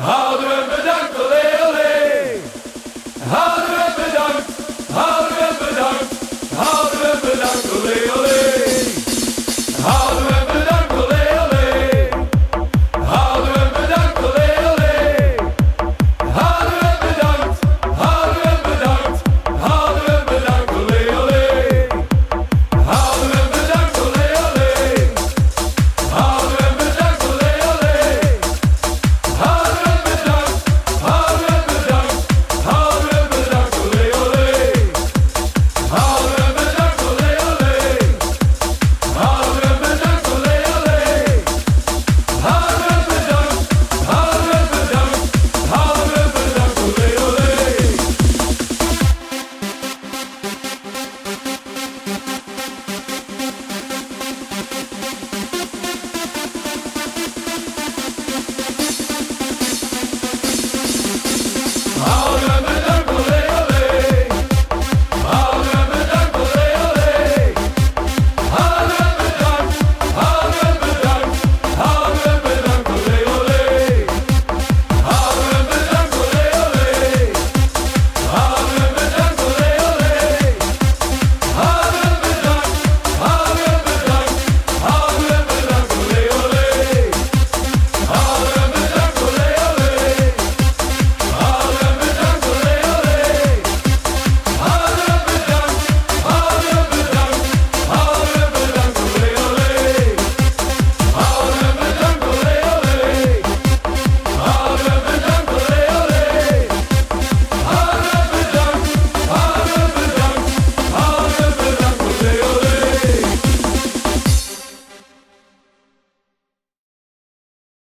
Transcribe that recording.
Houden we bedankt, Lele. Houden we bedankt, houden we bedankt, houden we bedankt, Lele.